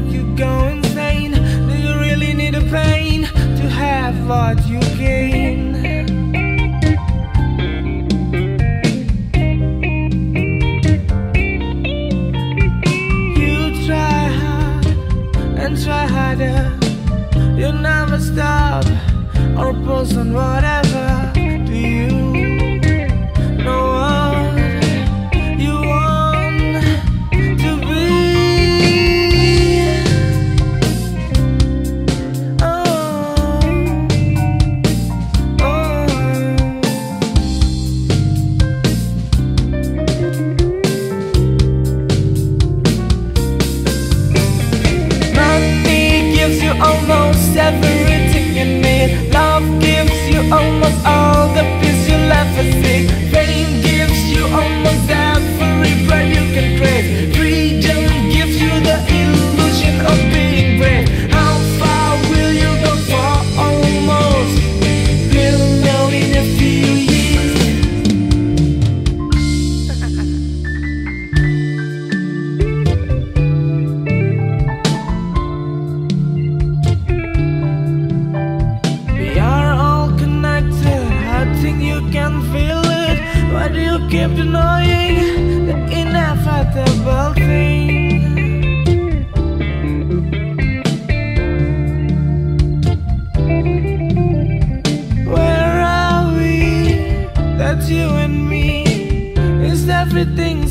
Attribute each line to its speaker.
Speaker 1: if you go insane? Do you really need a pain to have what you gain? You try hard and try harder. You never stop or pause on what seven. You keep denying the inevitable thing. Where are we? That's you and me. Is everything